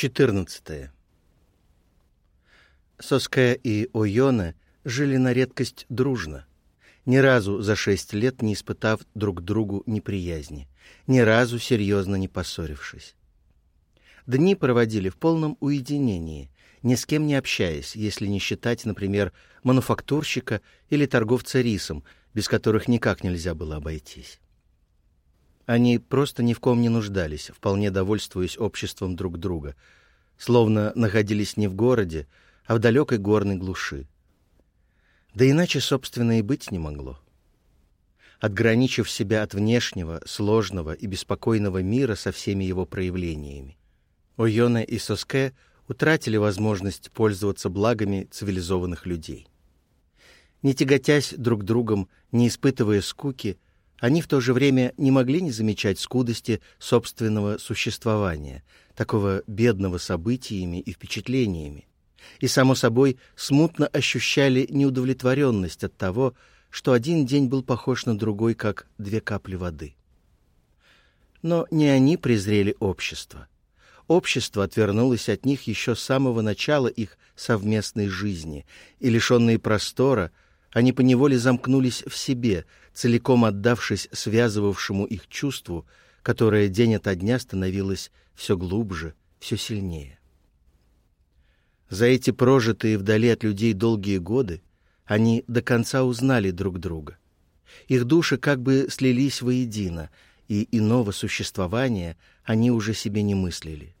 14. Соская и Ойона жили на редкость дружно, ни разу за шесть лет не испытав друг другу неприязни, ни разу серьезно не поссорившись. Дни проводили в полном уединении, ни с кем не общаясь, если не считать, например, мануфактурщика или торговца рисом, без которых никак нельзя было обойтись. Они просто ни в ком не нуждались, вполне довольствуясь обществом друг друга, словно находились не в городе, а в далекой горной глуши. Да иначе, собственно, и быть не могло. Отграничив себя от внешнего, сложного и беспокойного мира со всеми его проявлениями, Ойона и Соске утратили возможность пользоваться благами цивилизованных людей. Не тяготясь друг другом, не испытывая скуки, они в то же время не могли не замечать скудости собственного существования, такого бедного событиями и впечатлениями, и, само собой, смутно ощущали неудовлетворенность от того, что один день был похож на другой, как две капли воды. Но не они презрели общество. Общество отвернулось от них еще с самого начала их совместной жизни, и, лишенные простора, они поневоле замкнулись в себе, целиком отдавшись связывавшему их чувству, которое день ото дня становилось все глубже, все сильнее. За эти прожитые вдали от людей долгие годы они до конца узнали друг друга. Их души как бы слились воедино, и иного существования они уже себе не мыслили.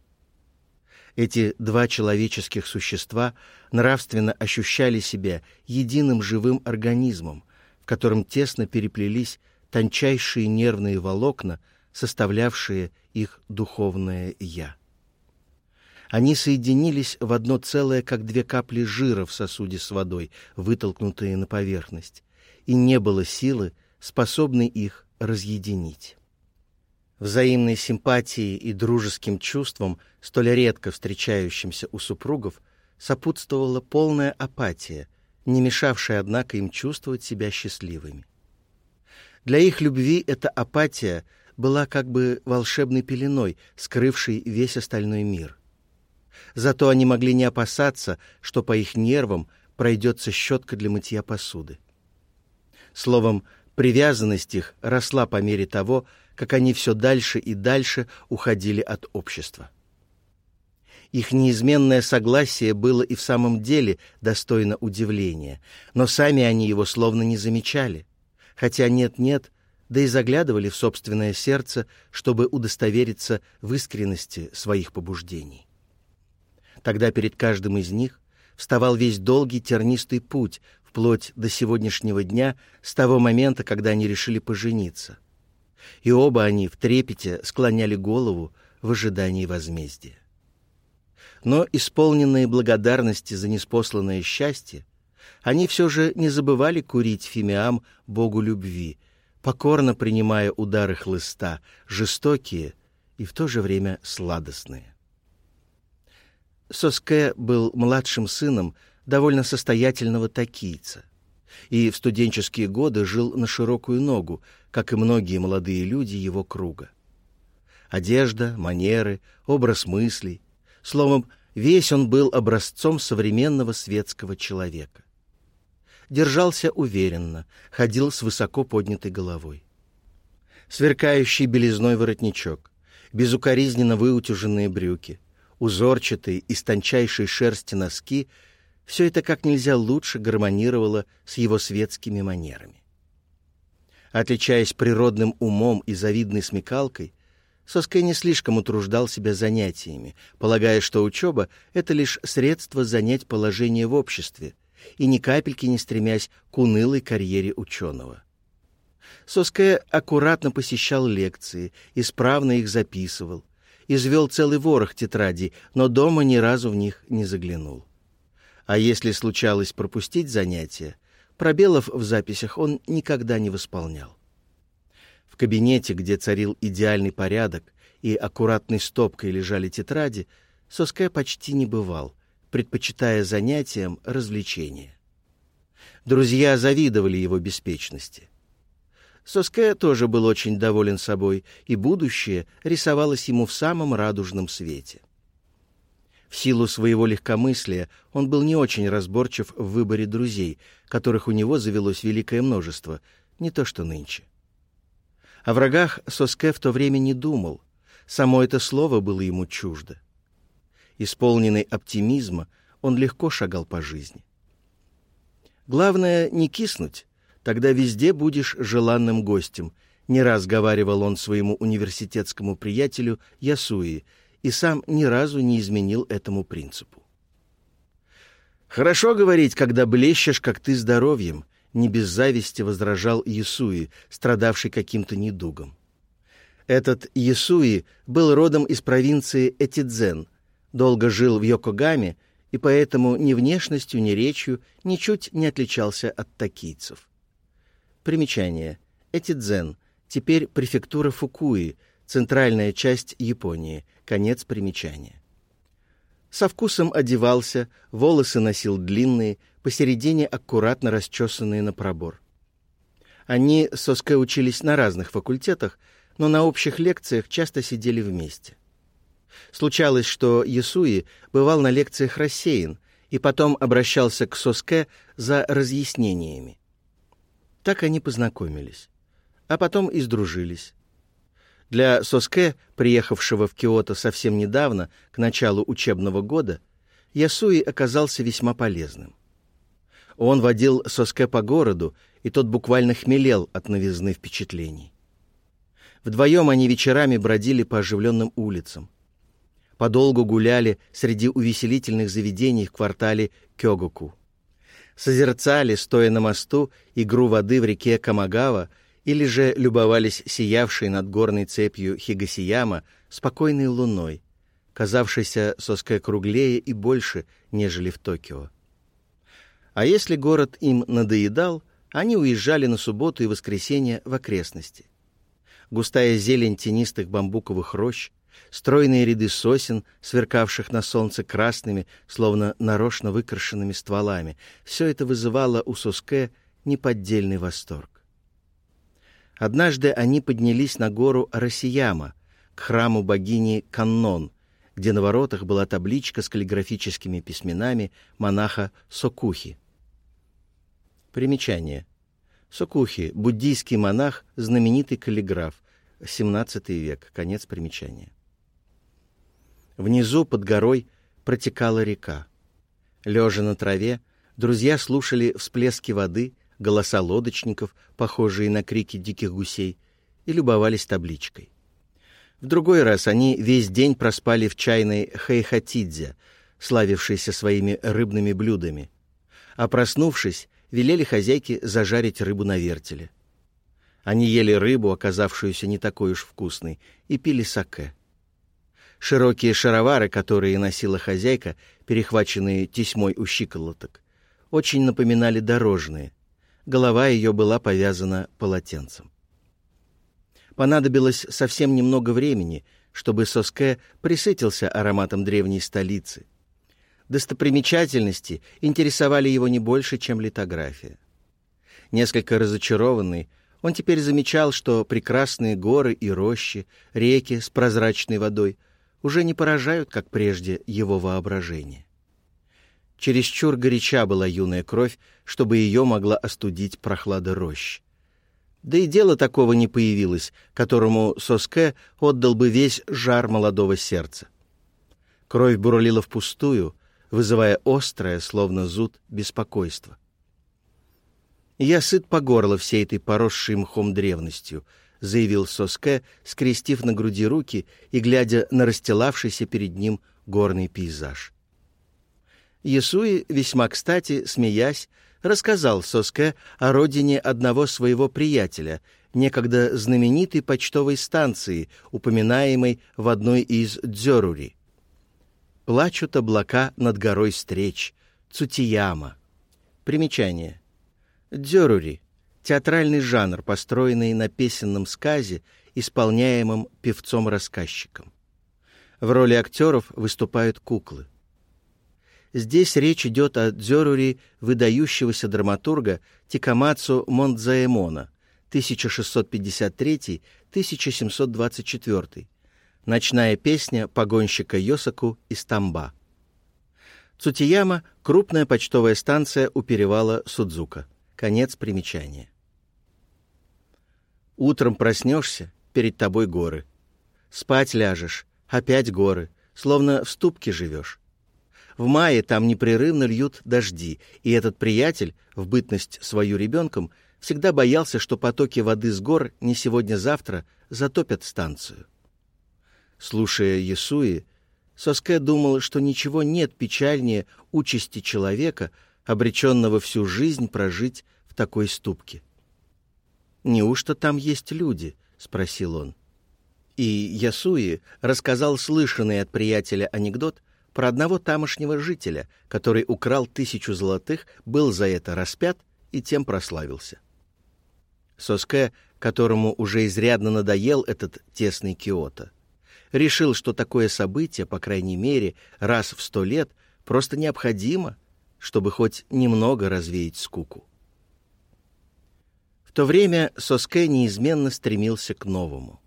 Эти два человеческих существа нравственно ощущали себя единым живым организмом, котором тесно переплелись тончайшие нервные волокна, составлявшие их духовное «я». Они соединились в одно целое, как две капли жира в сосуде с водой, вытолкнутые на поверхность, и не было силы, способной их разъединить. Взаимной симпатии и дружеским чувствам, столь редко встречающимся у супругов, сопутствовала полная апатия, не мешавшая, однако, им чувствовать себя счастливыми. Для их любви эта апатия была как бы волшебной пеленой, скрывшей весь остальной мир. Зато они могли не опасаться, что по их нервам пройдется щетка для мытья посуды. Словом, привязанность их росла по мере того, как они все дальше и дальше уходили от общества. Их неизменное согласие было и в самом деле достойно удивления, но сами они его словно не замечали, хотя нет-нет, да и заглядывали в собственное сердце, чтобы удостовериться в искренности своих побуждений. Тогда перед каждым из них вставал весь долгий тернистый путь, вплоть до сегодняшнего дня, с того момента, когда они решили пожениться — и оба они в трепете склоняли голову в ожидании возмездия. Но, исполненные благодарности за неспосланное счастье, они все же не забывали курить фимиам Богу любви, покорно принимая удары хлыста, жестокие и в то же время сладостные. Соске был младшим сыном довольно состоятельного такийца и в студенческие годы жил на широкую ногу, как и многие молодые люди его круга. Одежда, манеры, образ мыслей, словом, весь он был образцом современного светского человека. Держался уверенно, ходил с высоко поднятой головой. Сверкающий белизной воротничок, безукоризненно выутюженные брюки, узорчатые из тончайшей шерсти носки — все это как нельзя лучше гармонировало с его светскими манерами. Отличаясь природным умом и завидной смекалкой, Соскай не слишком утруждал себя занятиями, полагая, что учеба — это лишь средство занять положение в обществе, и ни капельки не стремясь к унылой карьере ученого. Соскай аккуратно посещал лекции, исправно их записывал, извел целый ворох тетрадей, но дома ни разу в них не заглянул. А если случалось пропустить занятия, пробелов в записях он никогда не восполнял. Кабинете, где царил идеальный порядок и аккуратной стопкой лежали тетради, Соске почти не бывал, предпочитая занятиям развлечения. Друзья завидовали его беспечности. Соске тоже был очень доволен собой, и будущее рисовалось ему в самом радужном свете. В силу своего легкомыслия он был не очень разборчив в выборе друзей, которых у него завелось великое множество, не то что нынче. О врагах Соске в то время не думал, само это слово было ему чуждо. Исполненный оптимизма, он легко шагал по жизни. Главное — не киснуть, тогда везде будешь желанным гостем, не раз говаривал он своему университетскому приятелю Ясуи, и сам ни разу не изменил этому принципу. «Хорошо говорить, когда блещешь, как ты здоровьем», — не без зависти возражал Ясуи, страдавший каким-то недугом. Этот Ясуи был родом из провинции Этидзен, долго жил в Йокогаме и поэтому ни внешностью, ни речью ничуть не отличался от токийцев. Примечание. Этидзен. Теперь префектура Фукуи, центральная часть Японии. Конец примечания. Со вкусом одевался, волосы носил длинные, посередине аккуратно расчесанные на пробор. Они с Оске учились на разных факультетах, но на общих лекциях часто сидели вместе. Случалось, что Ясуи бывал на лекциях рассеян и потом обращался к Соске за разъяснениями. Так они познакомились, а потом и сдружились. Для Соске, приехавшего в Киото совсем недавно, к началу учебного года, Ясуи оказался весьма полезным. Он водил Соске по городу, и тот буквально хмелел от новизны впечатлений. Вдвоем они вечерами бродили по оживленным улицам подолгу гуляли среди увеселительных заведений в квартале Кёгоку. Созерцали, стоя на мосту, игру воды в реке Камагава или же любовались сиявшей над горной цепью Хигасияма спокойной луной, казавшейся соской круглее и больше, нежели в Токио. А если город им надоедал, они уезжали на субботу и воскресенье в окрестности. Густая зелень тенистых бамбуковых рощ, стройные ряды сосен, сверкавших на солнце красными, словно нарочно выкрашенными стволами. Все это вызывало у Соске неподдельный восторг. Однажды они поднялись на гору Арасияма, к храму богини Каннон, где на воротах была табличка с каллиграфическими письменами монаха Сокухи. Примечание. Сокухи — буддийский монах, знаменитый каллиграф, XVII век, конец примечания. Внизу, под горой, протекала река. Лежа на траве, друзья слушали всплески воды, голоса лодочников, похожие на крики диких гусей, и любовались табличкой. В другой раз они весь день проспали в чайной Хайхатидзе, славившейся своими рыбными блюдами, а проснувшись, велели хозяйке зажарить рыбу на вертеле. Они ели рыбу, оказавшуюся не такой уж вкусной, и пили саке. Широкие шаровары, которые носила хозяйка, перехваченные тесьмой у щиколоток, очень напоминали дорожные. Голова ее была повязана полотенцем. Понадобилось совсем немного времени, чтобы Соске присытился ароматом древней столицы. Достопримечательности интересовали его не больше, чем литография. Несколько разочарованный, он теперь замечал, что прекрасные горы и рощи, реки с прозрачной водой — уже не поражают, как прежде, его воображение. Чересчур горяча была юная кровь, чтобы ее могла остудить прохлада рощ. Да и дело такого не появилось, которому Соске отдал бы весь жар молодого сердца. Кровь бурлила впустую, вызывая острое, словно зуд, беспокойство. Я сыт по горло всей этой поросшей мхом древностью —— заявил Соске, скрестив на груди руки и глядя на расстилавшийся перед ним горный пейзаж. Ясуи, весьма кстати, смеясь, рассказал Соске о родине одного своего приятеля, некогда знаменитой почтовой станции, упоминаемой в одной из дзёрури. «Плачут облака над горой встреч, Цутияма». Примечание. Дзёрури театральный жанр, построенный на песенном сказе, исполняемом певцом-рассказчиком. В роли актеров выступают куклы. Здесь речь идет о дзёрури выдающегося драматурга Тикамацу Монтзаэмона 1653-1724, ночная песня погонщика Йосаку из Тамба. Цутияма — крупная почтовая станция у перевала Судзука. Конец примечания. Утром проснешься, перед тобой горы. Спать ляжешь, опять горы, словно в ступке живешь. В мае там непрерывно льют дожди, и этот приятель, в бытность свою ребенком, всегда боялся, что потоки воды с гор не сегодня-завтра затопят станцию. Слушая Ясуи, Соске думал, что ничего нет печальнее участи человека, обреченного всю жизнь прожить в такой ступке. «Неужто там есть люди?» — спросил он. И Ясуи рассказал слышанный от приятеля анекдот про одного тамошнего жителя, который украл тысячу золотых, был за это распят и тем прославился. Соске, которому уже изрядно надоел этот тесный Киото, решил, что такое событие, по крайней мере, раз в сто лет, просто необходимо, чтобы хоть немного развеять скуку. В то время Соске неизменно стремился к новому.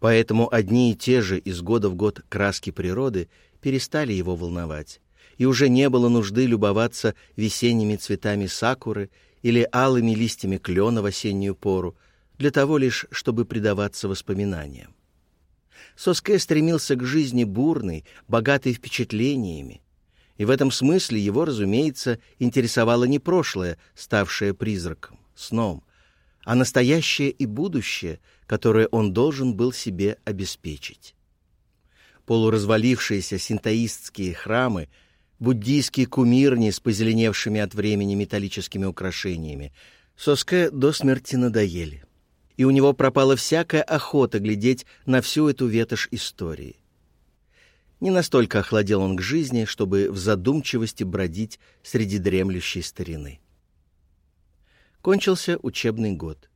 Поэтому одни и те же из года в год краски природы перестали его волновать, и уже не было нужды любоваться весенними цветами сакуры или алыми листьями клена в осеннюю пору, для того лишь, чтобы предаваться воспоминаниям. Соске стремился к жизни бурной, богатой впечатлениями. И в этом смысле его, разумеется, интересовало не прошлое, ставшее призраком, сном, а настоящее и будущее, которое он должен был себе обеспечить. Полуразвалившиеся синтоистские храмы, буддийские кумирни с позеленевшими от времени металлическими украшениями Соске до смерти надоели — и у него пропала всякая охота глядеть на всю эту ветошь истории. Не настолько охладел он к жизни, чтобы в задумчивости бродить среди дремлющей старины. Кончился учебный год.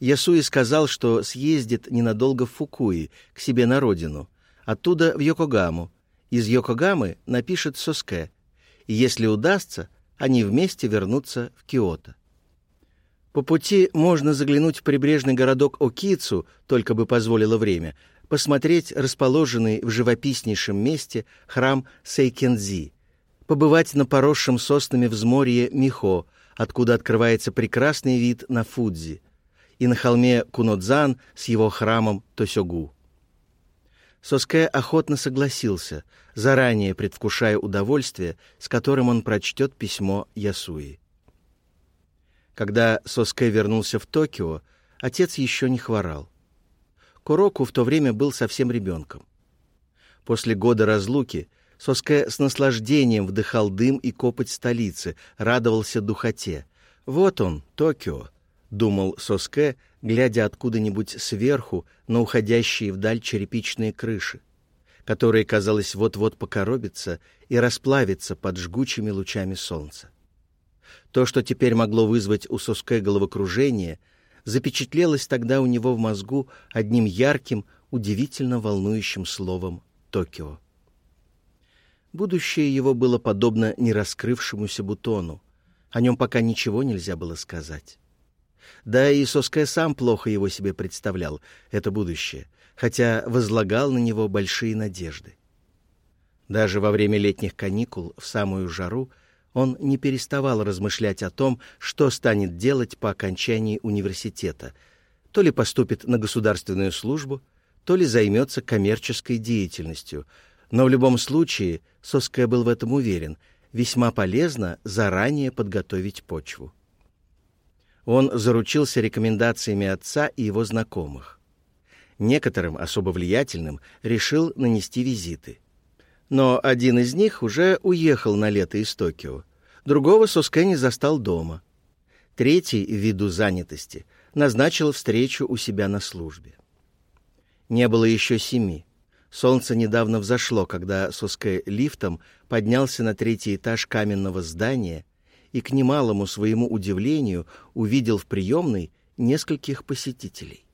Ясуи сказал, что съездит ненадолго в Фукуи, к себе на родину, оттуда в Йокогаму, из Йокогамы напишет Соске, и если удастся, они вместе вернутся в Киото. По пути можно заглянуть в прибрежный городок Окицу, только бы позволило время, посмотреть расположенный в живописнейшем месте храм Сейкензи, побывать на поросшем соснами взморье Михо, откуда открывается прекрасный вид на Фудзи, и на холме Кунодзан с его храмом Тосёгу. Соске охотно согласился, заранее предвкушая удовольствие, с которым он прочтет письмо Ясуи. Когда Соске вернулся в Токио, отец еще не хворал. Куроку в то время был совсем ребенком. После года разлуки Соске с наслаждением вдыхал дым и копоть столицы, радовался духоте. «Вот он, Токио», — думал Соске, глядя откуда-нибудь сверху на уходящие вдаль черепичные крыши, которые, казалось, вот-вот покоробятся и расплавятся под жгучими лучами солнца. То, что теперь могло вызвать у Соске головокружение, запечатлелось тогда у него в мозгу одним ярким, удивительно волнующим словом «Токио». Будущее его было подобно нераскрывшемуся бутону. О нем пока ничего нельзя было сказать. Да и Соске сам плохо его себе представлял, это будущее, хотя возлагал на него большие надежды. Даже во время летних каникул, в самую жару, он не переставал размышлять о том, что станет делать по окончании университета. То ли поступит на государственную службу, то ли займется коммерческой деятельностью. Но в любом случае, Соская был в этом уверен, весьма полезно заранее подготовить почву. Он заручился рекомендациями отца и его знакомых. Некоторым, особо влиятельным, решил нанести визиты но один из них уже уехал на лето из Токио. Другого Соскени застал дома. Третий, ввиду занятости, назначил встречу у себя на службе. Не было еще семи. Солнце недавно взошло, когда Соске лифтом поднялся на третий этаж каменного здания и, к немалому своему удивлению, увидел в приемной нескольких посетителей.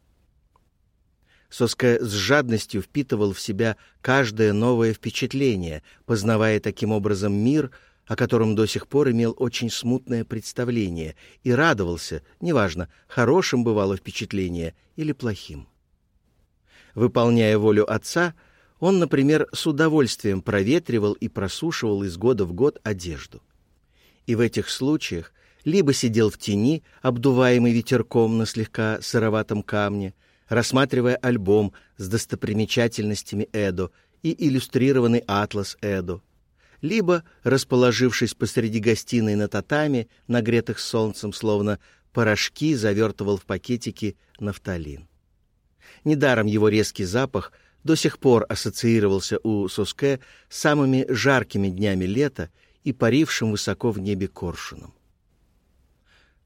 Соска с жадностью впитывал в себя каждое новое впечатление, познавая таким образом мир, о котором до сих пор имел очень смутное представление, и радовался, неважно, хорошим бывало впечатление или плохим. Выполняя волю отца, Он, например, с удовольствием проветривал и просушивал из года в год одежду. И в этих случаях либо сидел в тени, обдуваемый ветерком на слегка сыроватом камне, рассматривая альбом с достопримечательностями Эдо и иллюстрированный атлас Эдо, либо, расположившись посреди гостиной на татами, нагретых солнцем, словно порошки, завертывал в пакетики нафталин. Недаром его резкий запах до сих пор ассоциировался у Соске с самыми жаркими днями лета и парившим высоко в небе коршуном.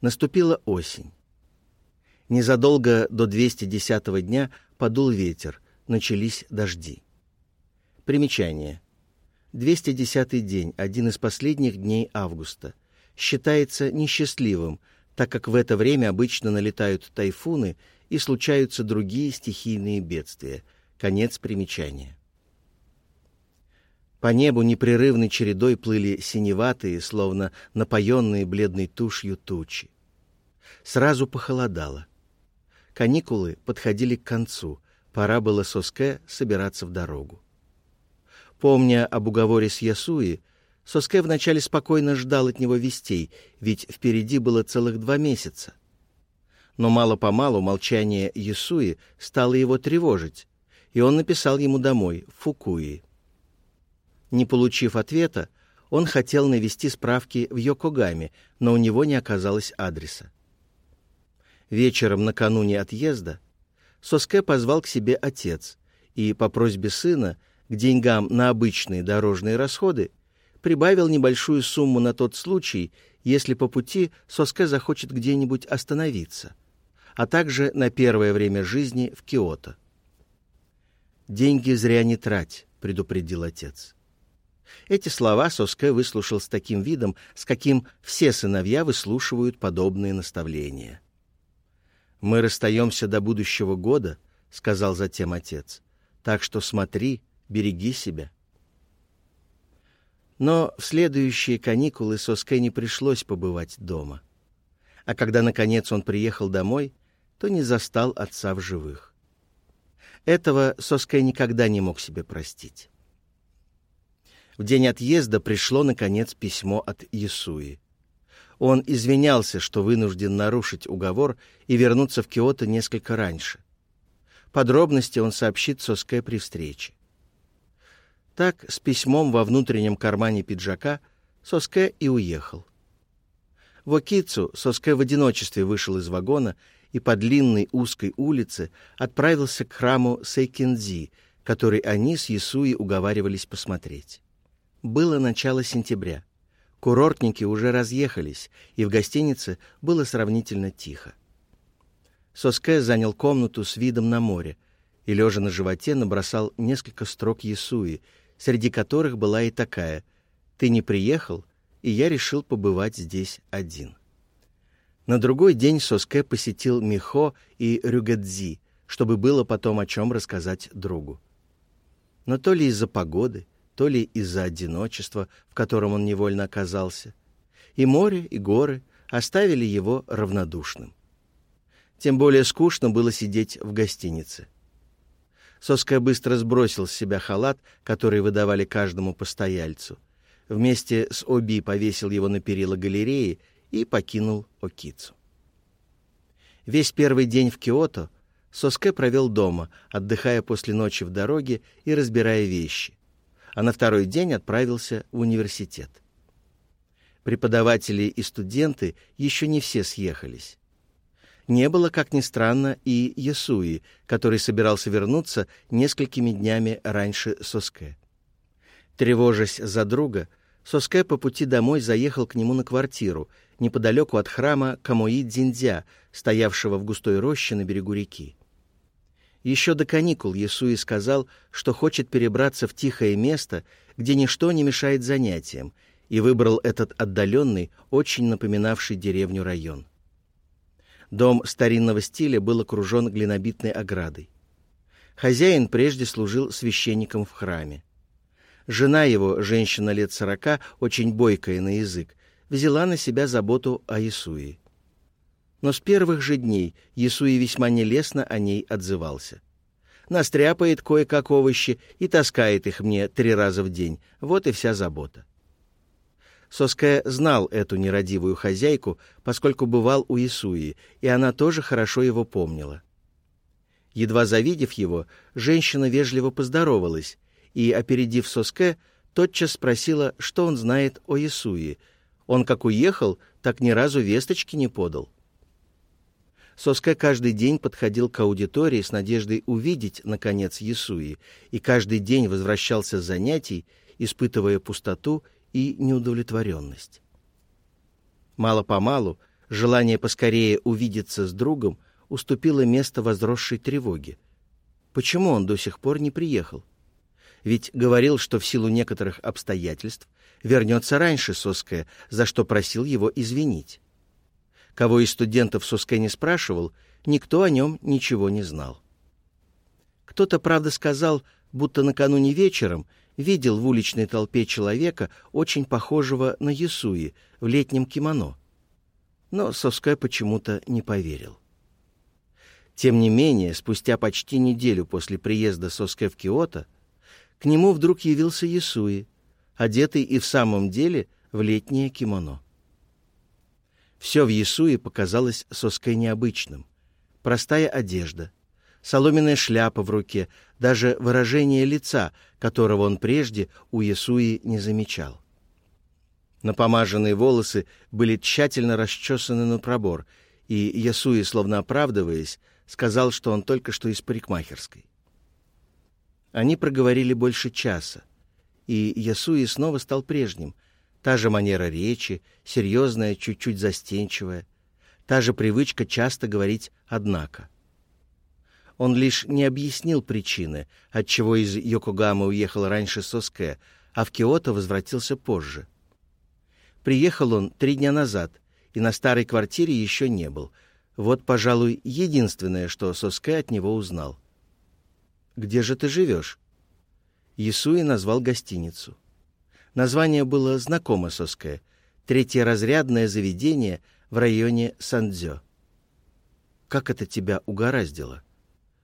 Наступила осень. Незадолго до 210-го дня подул ветер, начались дожди. Примечание. 210-й день, один из последних дней августа, считается несчастливым, так как в это время обычно налетают тайфуны и случаются другие стихийные бедствия. Конец примечания. По небу непрерывной чередой плыли синеватые, словно напоенные бледной тушью тучи. Сразу похолодало. Каникулы подходили к концу, пора было Соске собираться в дорогу. Помня об уговоре с Ясуи, Соске вначале спокойно ждал от него вестей, ведь впереди было целых два месяца. Но мало-помалу молчание Ясуи стало его тревожить, и он написал ему домой, в Фукуи. Не получив ответа, он хотел навести справки в Йокогаме, но у него не оказалось адреса. Вечером накануне отъезда Соске позвал к себе отец и по просьбе сына – к деньгам на обычные дорожные расходы, прибавил небольшую сумму на тот случай, если по пути Соске захочет где-нибудь остановиться, а также на первое время жизни в Киото. «Деньги зря не трать», — предупредил отец. Эти слова Соске выслушал с таким видом, с каким все сыновья выслушивают подобные наставления. «Мы расстаемся до будущего года», — сказал затем отец, — «так что смотри, — береги себя. Но в следующие каникулы Соске не пришлось побывать дома. А когда, наконец, он приехал домой, то не застал отца в живых. Этого Соске никогда не мог себе простить. В день отъезда пришло, наконец, письмо от Ясуи. Он извинялся, что вынужден нарушить уговор и вернуться в Киото несколько раньше. Подробности он сообщит Соске при встрече. Так, с письмом во внутреннем кармане пиджака, Соске и уехал. В Окицу Соске в одиночестве вышел из вагона и по длинной узкой улице отправился к храму Сейкензи, который они с Ясуи уговаривались посмотреть. Было начало сентября. Курортники уже разъехались, и в гостинице было сравнительно тихо. Соске занял комнату с видом на море и, лежа на животе, набросал несколько строк Ясуи, среди которых была и такая «Ты не приехал, и я решил побывать здесь один». На другой день Соске посетил Михо и Рюгадзи, чтобы было потом о чем рассказать другу. Но то ли из-за погоды, то ли из-за одиночества, в котором он невольно оказался, и море, и горы оставили его равнодушным. Тем более скучно было сидеть в гостинице. Соска быстро сбросил с себя халат, который выдавали каждому постояльцу. Вместе с Оби повесил его на перила галереи и покинул Окицу. Весь первый день в Киото Соске провел дома, отдыхая после ночи в дороге и разбирая вещи, а на второй день отправился в университет. Преподаватели и студенты еще не все съехались не было, как ни странно, и Ясуи, который собирался вернуться несколькими днями раньше Соске. Тревожась за друга, Соске по пути домой заехал к нему на квартиру, неподалеку от храма Камои-Дзиндзя, стоявшего в густой роще на берегу реки. Еще до каникул Ясуи сказал, что хочет перебраться в тихое место, где ничто не мешает занятиям, и выбрал этот отдаленный, очень напоминавший деревню район. Дом старинного стиля был окружен глинобитной оградой. Хозяин прежде служил священником в храме. Жена его, женщина лет сорока, очень бойкая на язык, взяла на себя заботу о Иисуе. Но с первых же дней Иисуи весьма нелестно о ней отзывался. настряпает кое-как овощи и таскает их мне три раза в день. Вот и вся забота. Соская знал эту нерадивую хозяйку, поскольку бывал у Исуи, и она тоже хорошо его помнила. Едва завидев его, женщина вежливо поздоровалась и, опередив Соске, тотчас спросила, что он знает о Исуи. Он как уехал, так ни разу весточки не подал. Соске каждый день подходил к аудитории с надеждой увидеть, наконец, Ясуи, и каждый день возвращался с занятий, испытывая пустоту и неудовлетворенность. Мало-помалу желание поскорее увидеться с другом уступило место возросшей тревоге. Почему он до сих пор не приехал? Ведь говорил, что в силу некоторых обстоятельств вернется раньше Соская, за что просил его извинить. Кого из студентов Соске не спрашивал, никто о нем ничего не знал. Кто-то, правда, сказал, будто накануне вечером видел в уличной толпе человека, очень похожего на Ясуи, в летнем кимоно. Но Соске почему-то не поверил. Тем не менее, спустя почти неделю после приезда Соске в Киото, к нему вдруг явился Ясуи, одетый и в самом деле в летнее кимоно. Все в Ясуе показалось Соской необычным. Простая одежда, соломенная шляпа в руке, даже выражение лица, которого он прежде у Ясуи не замечал. Напомаженные волосы были тщательно расчесаны на пробор, и Ясуи, словно оправдываясь, сказал, что он только что из парикмахерской. Они проговорили больше часа, и Ясуи снова стал прежним, Та же манера речи, серьезная, чуть-чуть застенчивая. Та же привычка часто говорить «однако». Он лишь не объяснил причины, отчего из Йокогамы уехал раньше Соске, а в Киото возвратился позже. Приехал он три дня назад, и на старой квартире еще не был. Вот, пожалуй, единственное, что Соске от него узнал. «Где же ты живешь?» Ясуи назвал гостиницу. Название было знакомо Соске — разрядное заведение в районе Сандзё. «Как это тебя угораздило?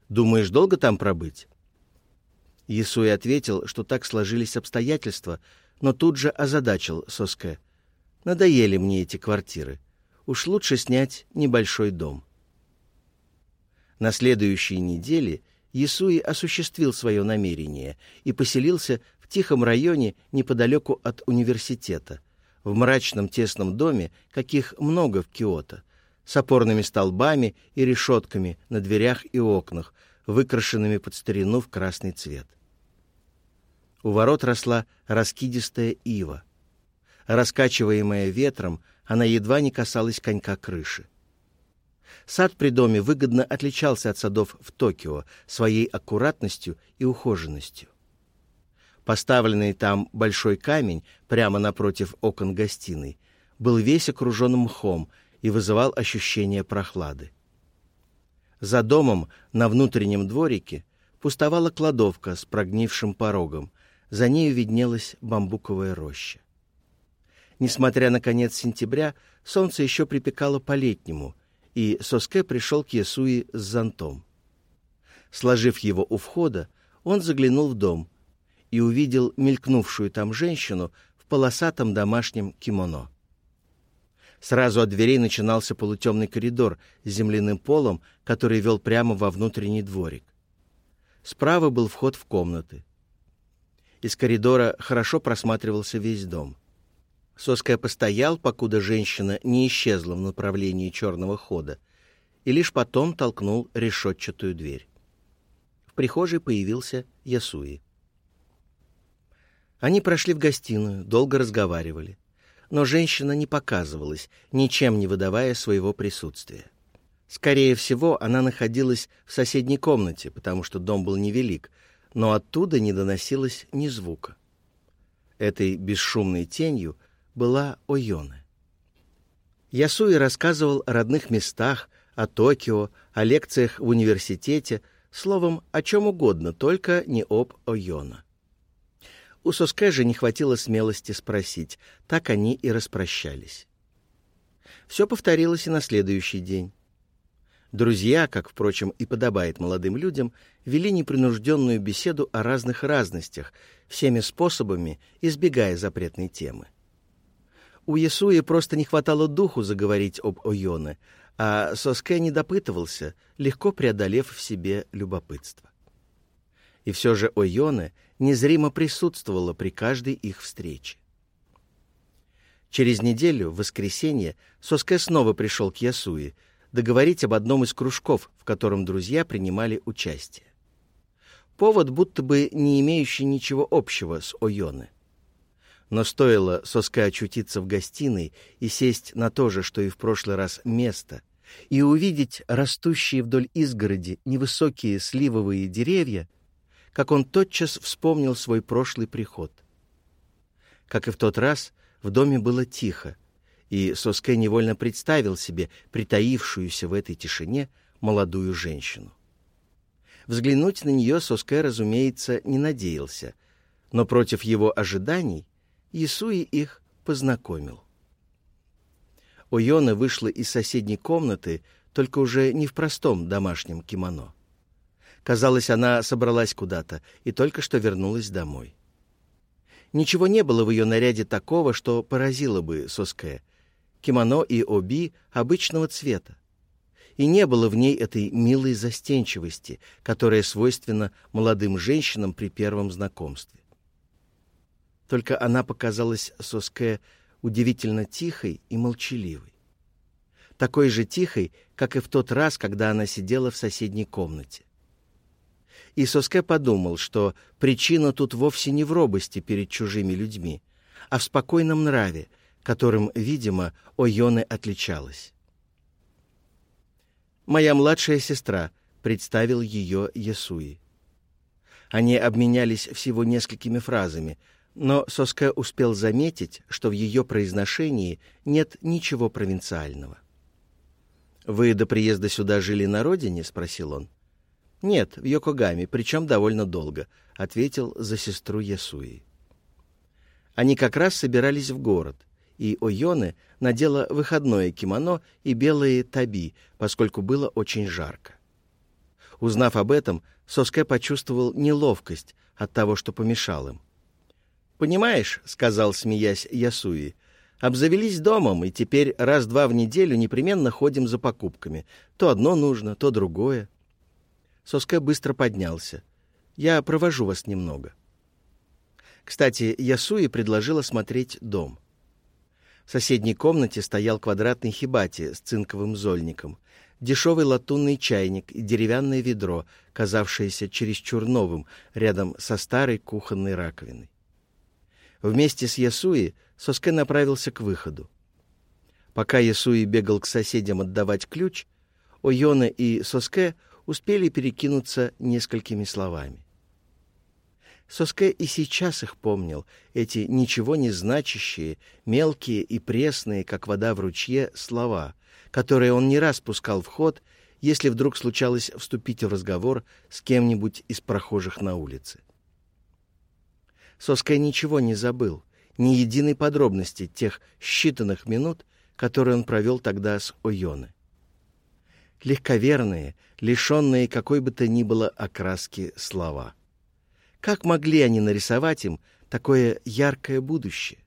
Думаешь, долго там пробыть?» Ясуи ответил, что так сложились обстоятельства, но тут же озадачил Соске. «Надоели мне эти квартиры. Уж лучше снять небольшой дом». На следующей неделе Ясуи осуществил свое намерение и поселился тихом районе неподалеку от университета, в мрачном тесном доме, каких много в Киото, с опорными столбами и решетками на дверях и окнах, выкрашенными под старину в красный цвет. У ворот росла раскидистая ива. Раскачиваемая ветром, она едва не касалась конька крыши. Сад при доме выгодно отличался от садов в Токио своей аккуратностью и ухоженностью. Поставленный там большой камень прямо напротив окон гостиной был весь окружен мхом и вызывал ощущение прохлады. За домом на внутреннем дворике пустовала кладовка с прогнившим порогом, за нею виднелась бамбуковая роща. Несмотря на конец сентября, солнце еще припекало по-летнему, и Соске пришел к Ясуи с зонтом. Сложив его у входа, он заглянул в дом — и увидел мелькнувшую там женщину в полосатом домашнем кимоно. Сразу от дверей начинался полутемный коридор с земляным полом, который вел прямо во внутренний дворик. Справа был вход в комнаты. Из коридора хорошо просматривался весь дом. Соская постоял, покуда женщина не исчезла в направлении черного хода, и лишь потом толкнул решетчатую дверь. В прихожей появился Ясуи. Они прошли в гостиную, долго разговаривали. Но женщина не показывалась, ничем не выдавая своего присутствия. Скорее всего, она находилась в соседней комнате, потому что дом был невелик, но оттуда не доносилось ни звука. Этой бесшумной тенью была Ойоне. Ясуи рассказывал о родных местах, о Токио, о лекциях в университете, словом, о чем угодно, только не об Ойона. У Соске же не хватило смелости спросить. Так они и распрощались. Все повторилось и на следующий день. Друзья, как, впрочем, и подобает молодым людям, вели непринужденную беседу о разных разностях, всеми способами избегая запретной темы. У Ясуи просто не хватало духу заговорить об Ойоне, а Соске не допытывался, легко преодолев в себе любопытство. И все же Ойоне незримо присутствовала при каждой их встрече. Через неделю, в воскресенье, Соске снова пришел к Ясуи — договорить об одном из кружков, в котором друзья принимали участие. Повод будто бы не имеющий ничего общего с Ойоне. Но стоило Соска очутиться в гостиной и сесть на то же, что и в прошлый раз, место, и увидеть растущие вдоль изгороди невысокие сливовые деревья, как он тотчас вспомнил свой прошлый приход. Как и в тот раз, в доме было тихо, и Соске невольно представил себе притаившуюся в этой тишине молодую женщину. Взглянуть на нее Соске, разумеется, не надеялся, но против его ожиданий Исуи их познакомил. Ойона вышла из соседней комнаты, только уже не в простом домашнем кимоно. Казалось, она собралась куда-то и только что вернулась домой. Ничего не было в ее наряде такого, что поразило бы Соске, кимоно и оби обычного цвета. И не было в ней этой милой застенчивости, которая свойственна молодым женщинам при первом знакомстве. Только она показалась Соске удивительно тихой и молчаливой. Такой же тихой, как и в тот раз, когда она сидела в соседней комнате. И Соске подумал, что причина тут вовсе не в робости перед чужими людьми, а в спокойном нраве, которым, видимо, Ойоне отличалась. «Моя младшая сестра», — представил ее Ясуи. Они обменялись всего несколькими фразами, но Соске успел заметить, что в ее произношении нет ничего провинциального. «Вы до приезда сюда жили на родине?» — спросил он. «Нет, в Йокогаме, причем довольно долго», — ответил за сестру Ясуи. Они как раз собирались в город — и Ойоне надела выходное кимоно и белые таби, поскольку было очень жарко. Узнав об этом, Соске почувствовал неловкость от того, что помешал им. «Понимаешь», — сказал, смеясь Ясуи, — «обзавелись домом, и теперь раз-два в неделю непременно ходим за покупками. То одно нужно, то другое». Соске быстро поднялся. «Я провожу вас немного». Кстати, Ясуи предложила смотреть дом — в соседней комнате стоял квадратный хибати с цинковым зольником, дешевый латунный чайник и деревянное ведро, казавшееся чересчур новым, рядом со старой кухонной раковиной. Вместе с Ясуи Соске направился к выходу. Пока Ясуи бегал к соседям отдавать ключ, Ойона и Соске успели перекинуться несколькими словами. Соске и сейчас их помнил, эти ничего не значащие, мелкие и пресные, как вода в ручье, слова, которые он не раз пускал в ход, если вдруг случалось вступить в разговор с кем-нибудь из прохожих на улице. Соске ничего не забыл, ни единой подробности тех считанных минут, которые он провел тогда с Ойоне. Легковерные, лишенные какой бы то ни было окраски слова — как могли они нарисовать им такое яркое будущее?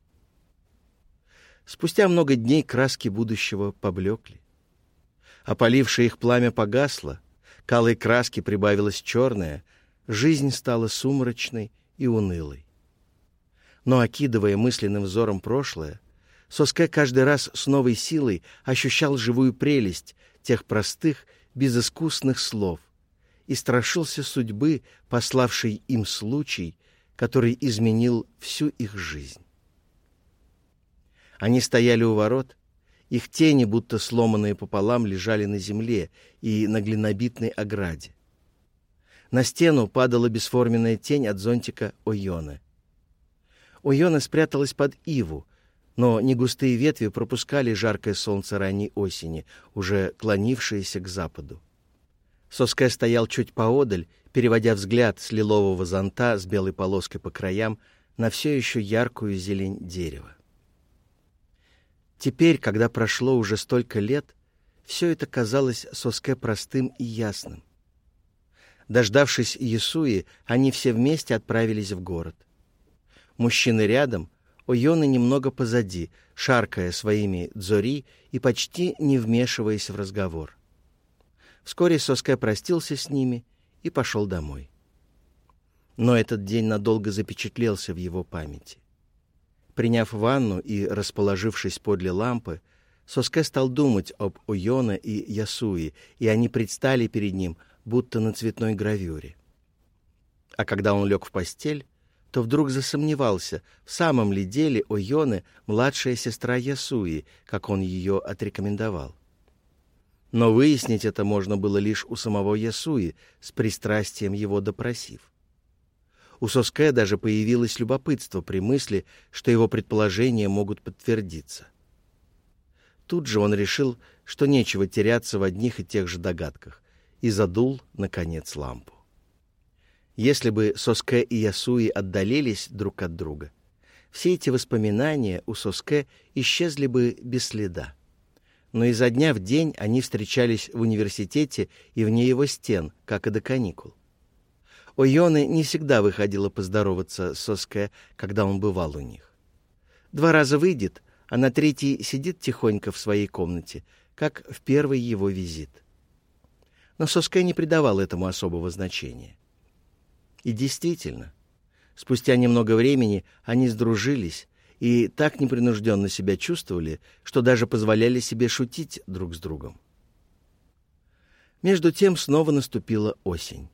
Спустя много дней краски будущего поблекли. Опалившее их пламя погасло, к алой краске прибавилась черная, жизнь стала сумрачной и унылой. Но, окидывая мысленным взором прошлое, Соске каждый раз с новой силой ощущал живую прелесть тех простых, безыскусных слов — и страшился судьбы, пославшей им случай, который изменил всю их жизнь. Они стояли у ворот, их тени, будто сломанные пополам, лежали на земле и на глинобитной ограде. На стену падала бесформенная тень от зонтика Ойоны. Ойона спряталась под иву, но негустые ветви пропускали жаркое солнце ранней осени, уже клонившееся к западу. Соске стоял чуть поодаль, переводя взгляд с лилового зонта с белой полоской по краям на все еще яркую зелень дерева. Теперь, когда прошло уже столько лет, все это казалось Соске простым и ясным. Дождавшись Ясуи, они все вместе отправились в город. Мужчины рядом, Ойоны немного позади, шаркая своими дзори и почти не вмешиваясь в разговор. Вскоре Соске простился с ними и пошел домой. Но этот день надолго запечатлелся в его памяти. Приняв ванну и расположившись подле лампы, Соске стал думать об Ойоне и Ясуи, и они предстали перед ним, будто на цветной гравюре. А когда он лег в постель, то вдруг засомневался, в самом ли деле Ойоне младшая сестра Ясуи, как он ее отрекомендовал. Но выяснить это можно было лишь у самого Ясуи, с пристрастием его допросив. У Соске даже появилось любопытство при мысли, что его предположения могут подтвердиться. Тут же он решил, что нечего теряться в одних и тех же догадках, и задул, наконец, лампу. Если бы Соске и Ясуи отдалились друг от друга, все эти воспоминания у Соске исчезли бы без следа. Но изо дня в день они встречались в университете и вне его стен, как и до каникул. Ойоне не всегда выходила поздороваться с Соске, когда он бывал у них. Два раза выйдет, а на третий сидит тихонько в своей комнате, как в первый его визит. Но Соске не придавал этому особого значения. И действительно, спустя немного времени они сдружились и так непринужденно себя чувствовали, что даже позволяли себе шутить друг с другом. Между тем снова наступила осень.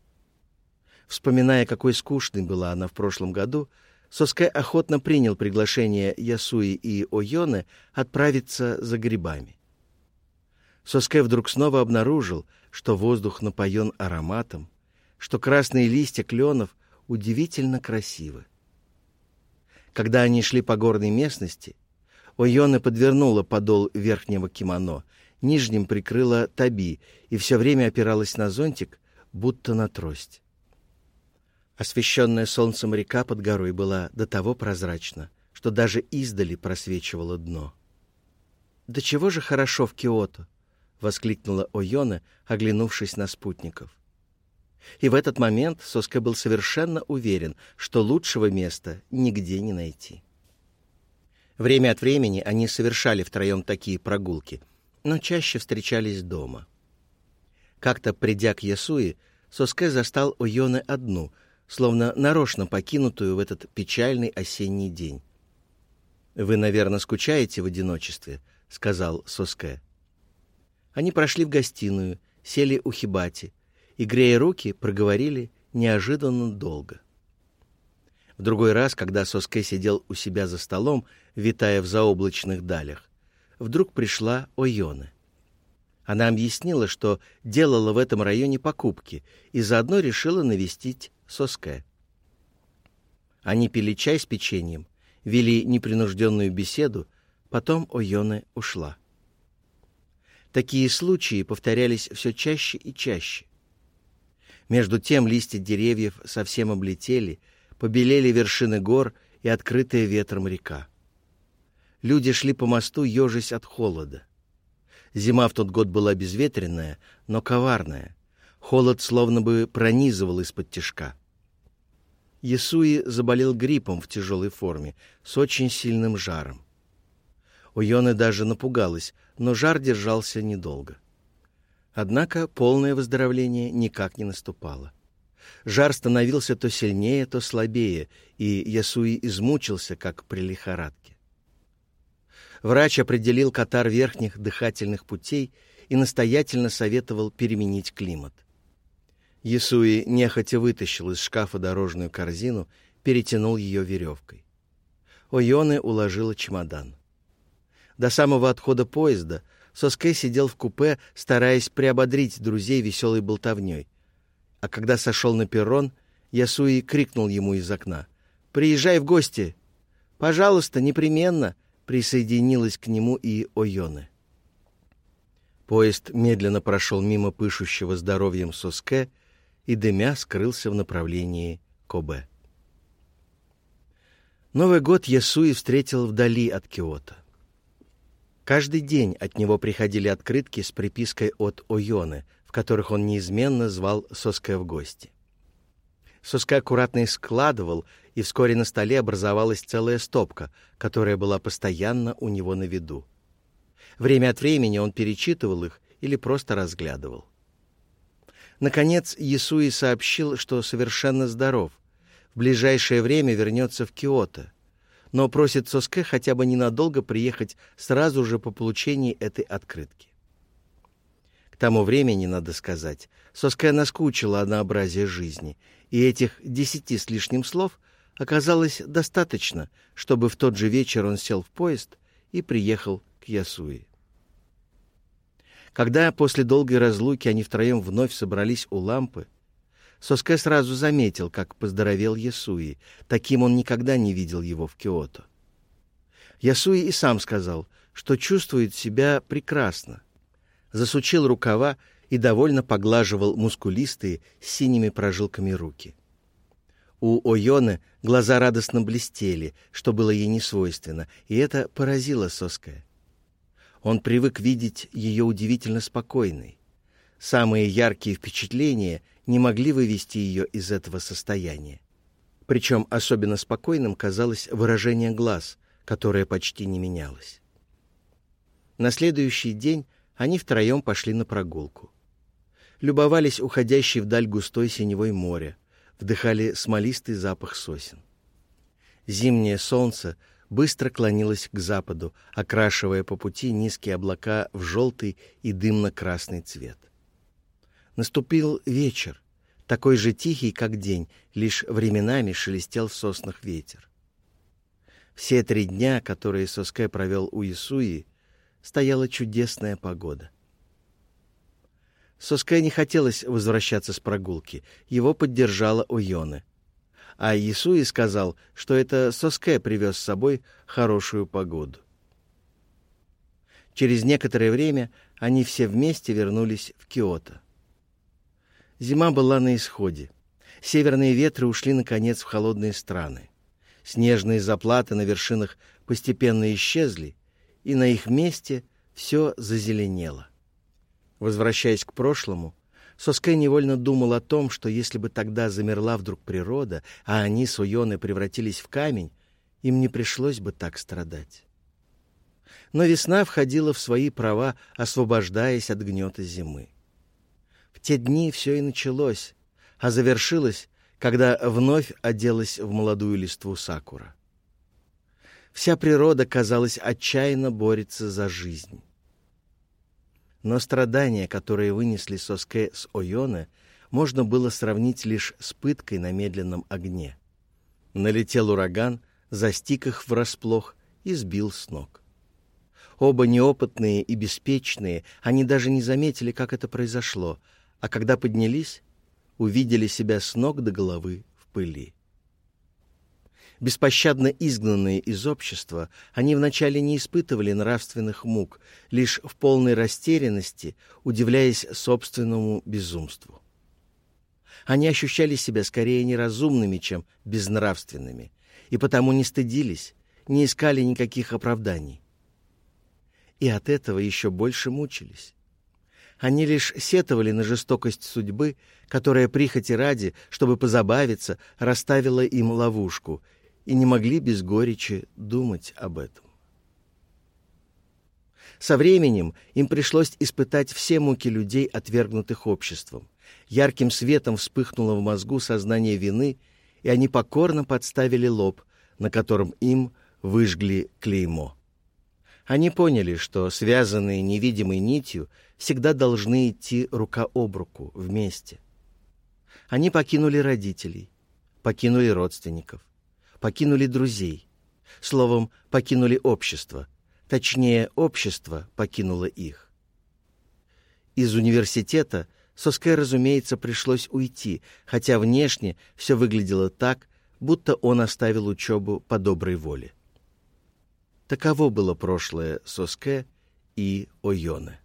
Вспоминая, какой скучной была она в прошлом году, Соске охотно принял приглашение Ясуи и Ойоне отправиться за грибами. Соске вдруг снова обнаружил, что воздух напоен ароматом, что красные листья кленов удивительно красивы. Когда они шли по горной местности, Ойоне подвернула подол верхнего кимоно, нижним прикрыла таби и все время опиралась на зонтик, будто на трость. Освещенная солнцем река под горой была до того прозрачна, что даже издали просвечивало дно. «Да чего же хорошо в Киото!» — воскликнула Ойона, оглянувшись на спутников. И в этот момент Соска был совершенно уверен, что лучшего места нигде не найти. Время от времени они совершали втроем такие прогулки, но чаще встречались дома. Как-то, придя к Ясуи, Соске застал Ойоне одну — словно нарочно покинутую в этот печальный осенний день. «Вы, наверное, скучаете в одиночестве», — сказал Соске. Они прошли в гостиную, сели у Хибати и, грея руки, проговорили неожиданно долго. В другой раз, когда Соске сидел у себя за столом, витая в заоблачных далях, вдруг пришла Ойоне. Она объяснила, что делала в этом районе покупки и заодно решила навестить Соске. Они пили чай с печеньем, вели непринужденную беседу, потом Ойоне ушла. Такие случаи повторялись все чаще и чаще. Между тем листья деревьев совсем облетели, побелели вершины гор и открытая ветром река. Люди шли по мосту, ежась от холода. Зима в тот год была безветренная, но коварная. Холод словно бы пронизывал из-под тишка. Ясуи заболел гриппом в тяжелой форме, с очень сильным жаром. У Йоны даже напугалась, но жар держался недолго. Однако полное выздоровление никак не наступало. Жар становился то сильнее, то слабее, и Ясуи измучился, как при лихорадке. Врач определил катар верхних дыхательных путей и настоятельно советовал переменить климат. Ясуи нехотя вытащил из шкафа дорожную корзину, перетянул ее веревкой. Ойоне уложила чемодан. До самого отхода поезда Соске сидел в купе, стараясь приободрить друзей веселой болтовней. А когда сошел на перрон, Ясуи крикнул ему из окна. «Приезжай в гости!» «Пожалуйста, непременно!» присоединилась к нему и Ойоне. Поезд медленно прошел мимо пышущего здоровьем Соске и дымя скрылся в направлении Кобе. Новый год Ясуи встретил вдали от Киота. Каждый день от него приходили открытки с припиской от Ойоны, в которых он неизменно звал Соске в гости. Соске аккуратно их складывал, и вскоре на столе образовалась целая стопка, которая была постоянно у него на виду. Время от времени он перечитывал их или просто разглядывал. Наконец, Ясуи сообщил, что совершенно здоров. В ближайшее время вернется в Киото, но просит Соске хотя бы ненадолго приехать сразу же по получении этой открытки. К тому времени, надо сказать, Соске наскучило однообразие жизни, и этих десяти с лишним слов оказалось достаточно, чтобы в тот же вечер он сел в поезд и приехал к Ясуи. Когда после долгой разлуки они втроем вновь собрались у лампы, Соске сразу заметил, как поздоровел Ясуи. Таким он никогда не видел его в Киото. Ясуи и сам сказал, что чувствует себя прекрасно. Засучил рукава и довольно поглаживал мускулистые с синими прожилками руки. У Ойоны глаза радостно блестели, что было ей не свойственно, и это поразило Соская. Он привык видеть ее удивительно спокойной. Самые яркие впечатления не могли вывести ее из этого состояния. Причем особенно спокойным казалось выражение глаз, которое почти не менялось. На следующий день они втроем пошли на прогулку. Любовались уходящей вдаль густой синевой моря, вдыхали смолистый запах сосен. Зимнее солнце быстро клонилась к западу, окрашивая по пути низкие облака в желтый и дымно-красный цвет. Наступил вечер, такой же тихий, как день, лишь временами шелестел в соснах ветер. Все три дня, которые Соске провел у Исуи, стояла чудесная погода. Соске не хотелось возвращаться с прогулки, его поддержала Уйоне а Исуи сказал, что это Соске привез с собой хорошую погоду. Через некоторое время они все вместе вернулись в Киото. Зима была на исходе. Северные ветры ушли, наконец, в холодные страны. Снежные заплаты на вершинах постепенно исчезли, и на их месте все зазеленело. Возвращаясь к прошлому, Соске невольно думал о том, что если бы тогда замерла вдруг природа, а они с Уйоной превратились в камень, им не пришлось бы так страдать. Но весна входила в свои права, освобождаясь от гнета зимы. В те дни все и началось, а завершилось, когда вновь оделась в молодую листву сакура. Вся природа, казалось, отчаянно борется за жизнь. Но страдания, которые вынесли Соске с Ойоне, можно было сравнить лишь с пыткой на медленном огне. Налетел ураган, застиг их врасплох и сбил с ног. Оба неопытные и беспечные, они даже не заметили, как это произошло, а когда поднялись, увидели себя с ног до головы в пыли. Беспощадно изгнанные из общества, они вначале не испытывали нравственных мук, лишь в полной растерянности, удивляясь собственному безумству. Они ощущали себя скорее неразумными, чем безнравственными, и потому не стыдились, не искали никаких оправданий. И от этого еще больше мучились. Они лишь сетовали на жестокость судьбы, которая прихоти ради, чтобы позабавиться, расставила им ловушку — и не могли без горечи думать об этом. Со временем им пришлось испытать все муки людей, отвергнутых обществом. Ярким светом вспыхнуло в мозгу сознание вины, и они покорно подставили лоб, на котором им выжгли клеймо. Они поняли, что связанные невидимой нитью всегда должны идти рука об руку, вместе. Они покинули родителей, покинули родственников, покинули друзей. Словом, покинули общество. Точнее, общество покинуло их. Из университета Соске, разумеется, пришлось уйти, хотя внешне все выглядело так, будто он оставил учебу по доброй воле. Таково было прошлое Соске и Ойоне.